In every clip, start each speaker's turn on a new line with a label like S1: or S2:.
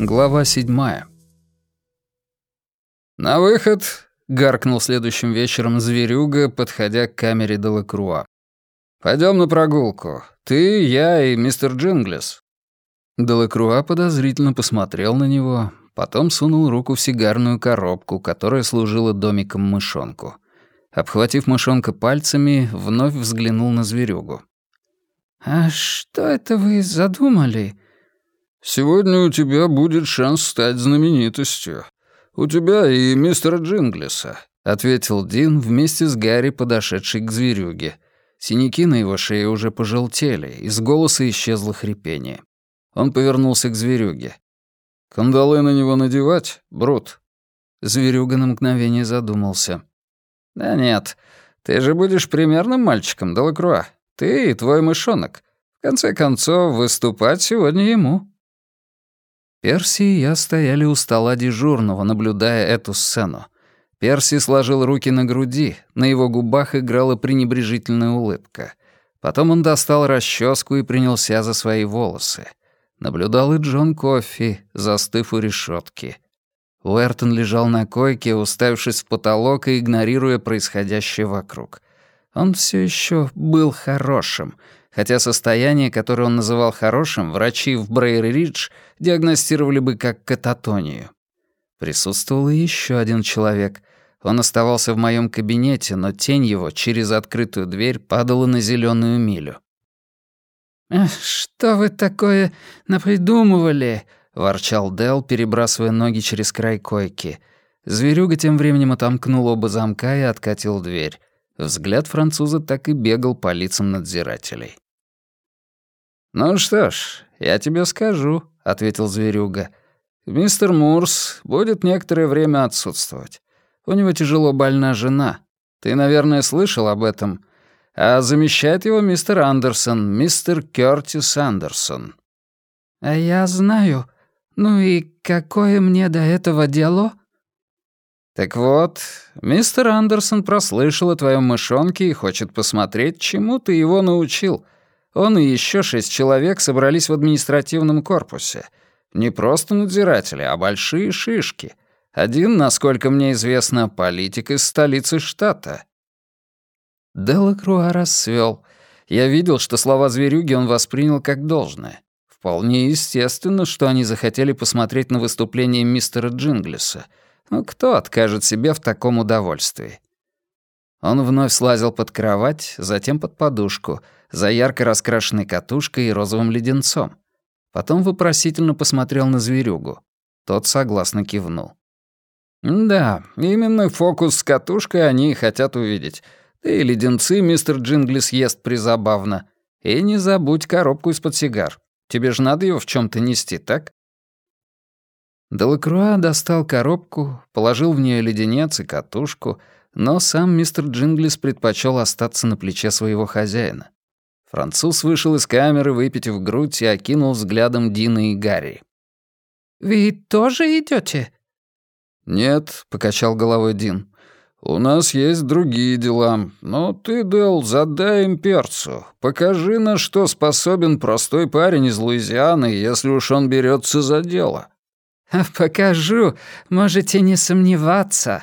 S1: Глава седьмая. «На выход!» — гаркнул следующим вечером зверюга, подходя к камере Делакруа. «Пойдем на прогулку. Ты, я и мистер Джинглис». Делакруа подозрительно посмотрел на него, потом сунул руку в сигарную коробку, которая служила домиком мышонку. Обхватив мышонка пальцами, вновь взглянул на зверюгу.
S2: «А что это вы задумали?»
S3: «Сегодня у тебя будет шанс стать знаменитостью. У тебя и мистера Джинглиса», — ответил Дин вместе с Гарри, подошедший к зверюге. Синяки на его шее уже пожелтели, из голоса исчезло хрипение. Он повернулся к зверюге. «Кандалы на него надевать, Брут?» Зверюга на мгновение задумался.
S1: «Да нет, ты же будешь примерным мальчиком, Делакруа. Ты и твой мышонок. В конце концов, выступать сегодня ему». Перси и я стояли у стола дежурного, наблюдая эту сцену. Перси сложил руки на груди, на его губах играла пренебрежительная улыбка. Потом он достал расческу и принялся за свои волосы. Наблюдал и Джон Кофи, застыв у решетки. Уэртон лежал на койке, уставившись в потолок и игнорируя происходящее вокруг. Он все еще был хорошим — хотя состояние, которое он называл хорошим, врачи в Брейр-Ридж диагностировали бы как кататонию. Присутствовал еще один человек. Он оставался в моем кабинете, но тень его через открытую дверь падала на зеленую милю.
S2: «Что вы такое напридумывали?»
S1: — ворчал Дел, перебрасывая ноги через край койки. Зверюга тем временем отомкнул оба замка и откатил дверь. Взгляд француза так и бегал по лицам надзирателей. «Ну что ж, я тебе скажу», — ответил зверюга. «Мистер Мурс будет некоторое время отсутствовать. У него тяжело больна жена. Ты, наверное, слышал об этом. А замещает его мистер Андерсон, мистер Кёртис Андерсон».
S2: «А я знаю. Ну и какое мне до этого дело?»
S1: «Так вот, мистер Андерсон прослышал о твоем мышонке и хочет посмотреть, чему ты его научил». Он и еще шесть человек собрались в административном корпусе. Не просто надзиратели, а большие шишки. Один, насколько мне известно, политик из столицы штата. Делакруа расцвел. Я видел, что слова зверюги он воспринял как должное. Вполне естественно, что они захотели посмотреть на выступление мистера Джинглиса. Ну, кто откажет себе в таком удовольствии? Он вновь слазил под кровать, затем под подушку, за ярко раскрашенной катушкой и розовым леденцом. Потом вопросительно посмотрел на зверюгу. Тот согласно кивнул. «Да, именно фокус с катушкой они и хотят увидеть. Да и леденцы мистер Джинглис ест призабавно. И не забудь коробку из-под сигар. Тебе же надо его в чем то нести, так?» Делакруа достал коробку, положил в нее леденец и катушку — но сам мистер Джинглис предпочел остаться на плече своего хозяина. Француз вышел из камеры, выпятив грудь, и окинул взглядом Дина и Гарри.
S2: «Вы тоже идете?
S3: «Нет», — покачал головой Дин. «У нас есть другие дела. Но ты, Дэл, задай им перцу. Покажи, на что способен простой парень из Луизианы, если уж он берется за дело».
S2: «Покажу, можете не сомневаться»,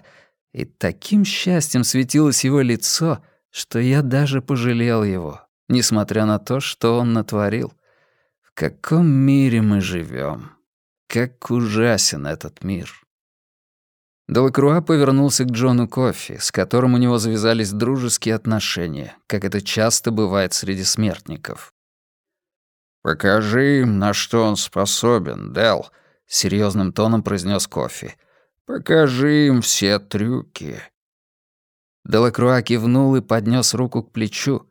S2: и таким счастьем светилось его лицо, что я даже пожалел его, несмотря на то, что он натворил. В каком мире мы живем? Как ужасен этот мир. Делакруа повернулся к Джону Кофи, с которым у него завязались дружеские отношения, как это часто бывает среди смертников.
S3: «Покажи им, на что он способен, Дел», — серьезным тоном произнес Кофи. Покажи им все трюки».
S1: Делакруа кивнул и поднес руку к плечу.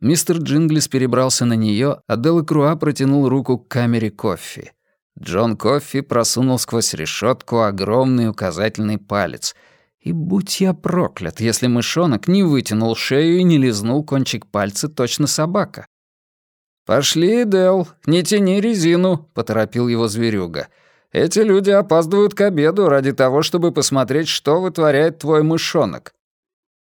S1: Мистер Джинглис перебрался на нее, а Делакруа протянул руку к камере кофе. Джон Кофи просунул сквозь решетку огромный указательный палец. И будь я проклят, если мышонок не вытянул шею и не лизнул кончик пальца точно собака. «Пошли, Дел, не тяни резину», — поторопил его зверюга. Эти люди опаздывают к обеду ради того, чтобы посмотреть, что вытворяет твой мышонок».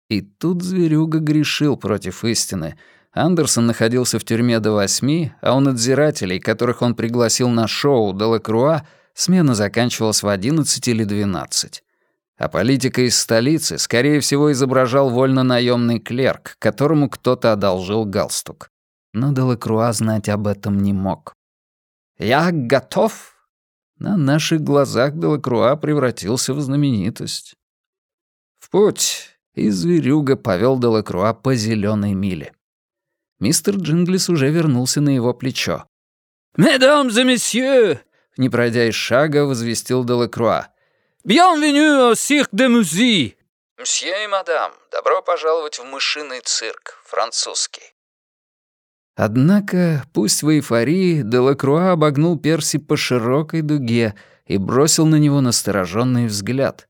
S1: И тут зверюга грешил против истины. Андерсон находился в тюрьме до восьми, а у надзирателей, которых он пригласил на шоу Делакруа, Смена заканчивалась в 11 или 12. А политика из столицы, скорее всего, изображал вольно-наемный клерк, которому кто-то одолжил галстук. Но Делакруа знать об этом не мог. «Я готов!» На наших глазах Делакруа превратился в знаменитость. В путь, и зверюга повел Делакруа по зеленой миле. Мистер Джинглис уже вернулся на его плечо.
S2: «Mesdames et messieurs!»
S1: Не пройдя из шага, возвестил Делакруа.
S2: «Bienvenue au cirque de musique!»
S1: «Мсье и мадам, добро пожаловать в мышиный цирк, французский». Однако, пусть в эйфории, Делакруа обогнул Перси по широкой дуге и бросил на него настороженный взгляд.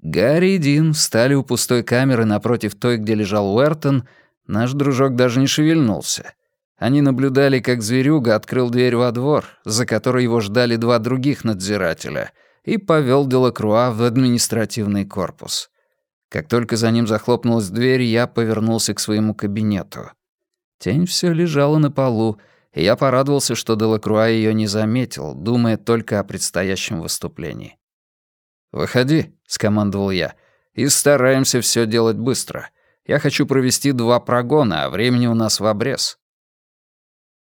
S1: Гарри и Дин встали у пустой камеры напротив той, где лежал Уэртон, наш дружок даже не шевельнулся. Они наблюдали, как зверюга открыл дверь во двор, за которой его ждали два других надзирателя, и повел Делакруа в административный корпус. Как только за ним захлопнулась дверь, я повернулся к своему кабинету. Тень все лежала на полу, и я порадовался, что Делакруа ее не заметил, думая только о предстоящем выступлении. «Выходи», — скомандовал я, — «и стараемся все делать быстро. Я хочу провести два прогона, а времени у нас в обрез».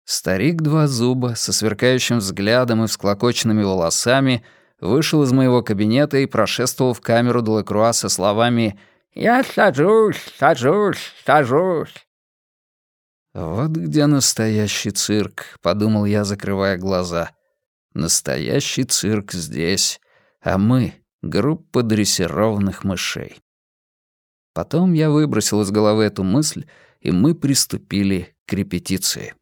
S1: Старик два зуба со сверкающим взглядом и всклокоченными волосами вышел из моего кабинета и прошествовал в камеру Делакруа со словами «Я сажусь, сажусь, сажусь». «Вот где настоящий цирк», — подумал я, закрывая глаза. «Настоящий цирк здесь, а мы — группа дрессированных мышей». Потом я выбросил из головы эту мысль, и мы приступили к репетиции.